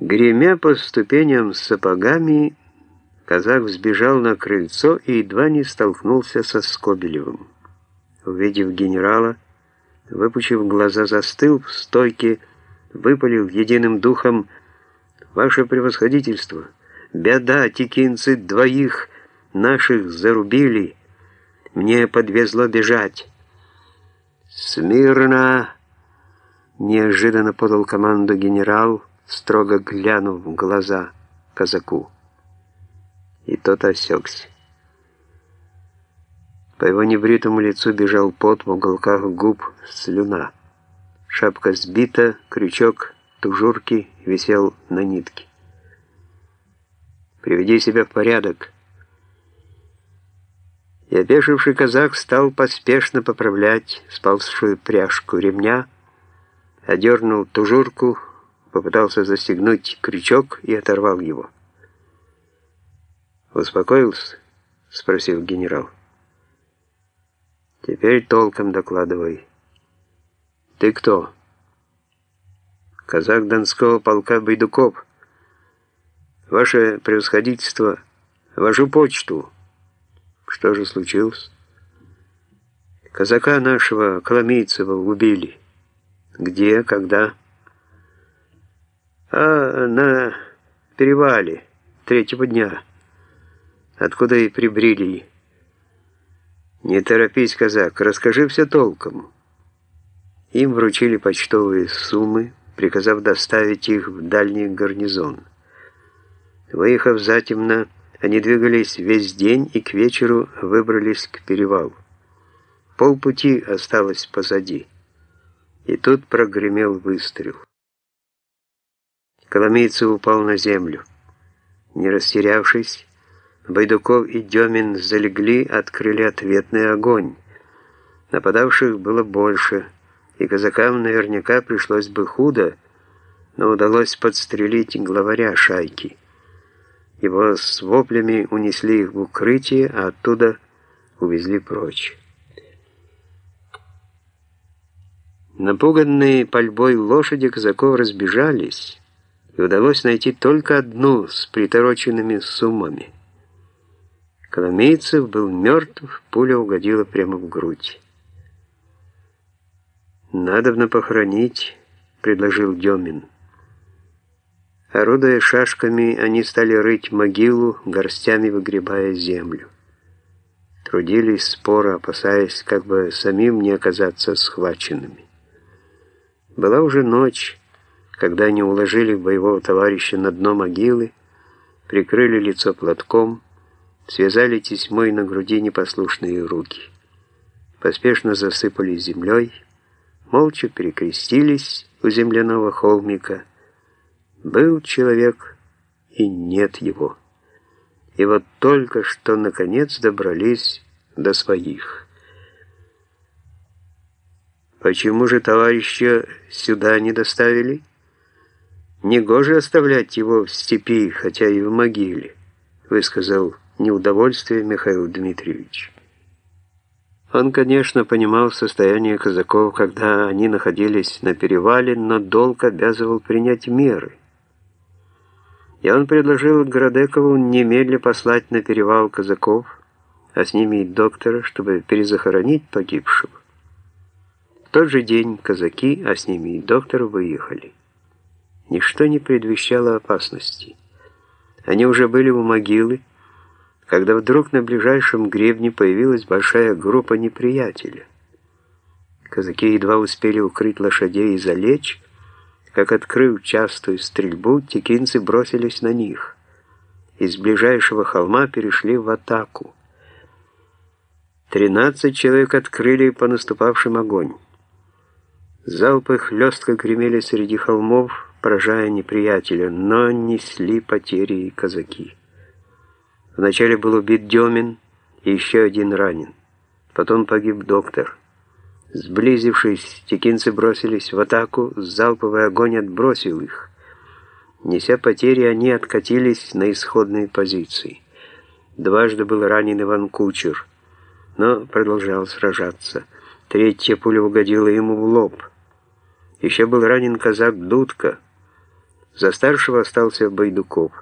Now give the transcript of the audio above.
Гремя по ступеням сапогами, казак взбежал на крыльцо и едва не столкнулся со Скобелевым. Увидев генерала, выпучив глаза, застыл в стойке, выпалил единым духом «Ваше превосходительство! Беда, текинцы двоих наших зарубили! Мне подвезло бежать!» «Смирно!» — неожиданно подал команду генерал, строго глянув в глаза казаку. И тот осекся. По его небритому лицу бежал пот, в уголках губ слюна. Шапка сбита, крючок тужурки висел на нитке. «Приведи себя в порядок». И опешивший казак стал поспешно поправлять сползшую пряжку ремня, одернул тужурку, попытался застегнуть крючок и оторвал его. «Успокоился?» — спросил генерал. «Теперь толком докладывай. Ты кто?» «Казак Донского полка Байдуков. Ваше превосходительство, вашу почту». «Что же случилось?» «Казака нашего, Коломейцева, убили». «Где? Когда?» «А на перевале третьего дня» откуда и прибрили. Не торопись, казак, расскажи все толком. Им вручили почтовые суммы, приказав доставить их в дальний гарнизон. Выехав затемно, они двигались весь день и к вечеру выбрались к перевалу. Полпути осталось позади. И тут прогремел выстрел. Коломейцев упал на землю. Не растерявшись, Байдуков и Демин залегли, открыли ответный огонь. Нападавших было больше, и казакам наверняка пришлось бы худо, но удалось подстрелить главаря шайки. Его с воплями унесли их в укрытие, а оттуда увезли прочь. Напуганные пальбой лошади казаков разбежались, и удалось найти только одну с притороченными суммами. Коломейцев был мертв, пуля угодила прямо в грудь. «Надобно похоронить», — предложил Демин. Орудуя шашками, они стали рыть могилу, горстями выгребая землю. Трудились споро, опасаясь, как бы самим не оказаться схваченными. Была уже ночь, когда они уложили боевого товарища на дно могилы, прикрыли лицо платком, связали тесьмой на груди непослушные руки. Поспешно засыпали землей, молча перекрестились у земляного холмика. Был человек, и нет его. И вот только что, наконец, добрались до своих. Почему же товарища сюда не доставили? Негоже оставлять его в степи, хотя и в могиле, высказал неудовольствие Михаил Дмитриевич. Он, конечно, понимал состояние казаков, когда они находились на перевале, но долг обязывал принять меры. И он предложил Градекову немедля послать на перевал казаков, а с ними и доктора, чтобы перезахоронить погибшего. В тот же день казаки, а с ними и доктор, выехали. Ничто не предвещало опасности. Они уже были у могилы, когда вдруг на ближайшем гребне появилась большая группа неприятеля. Казаки едва успели укрыть лошадей и залечь, как, открыв частую стрельбу, текинцы бросились на них. Из ближайшего холма перешли в атаку. Тринадцать человек открыли по наступавшим огонь. Залпы хлестко гремели среди холмов, поражая неприятеля, но несли потери и казаки. Вначале был убит Демин и еще один ранен. Потом погиб доктор. Сблизившись, текинцы бросились в атаку, залповый огонь отбросил их. Неся потери, они откатились на исходные позиции. Дважды был ранен Иван Кучер, но продолжал сражаться. Третья пуля угодила ему в лоб. Еще был ранен казак Дудка. За старшего остался Байдуков.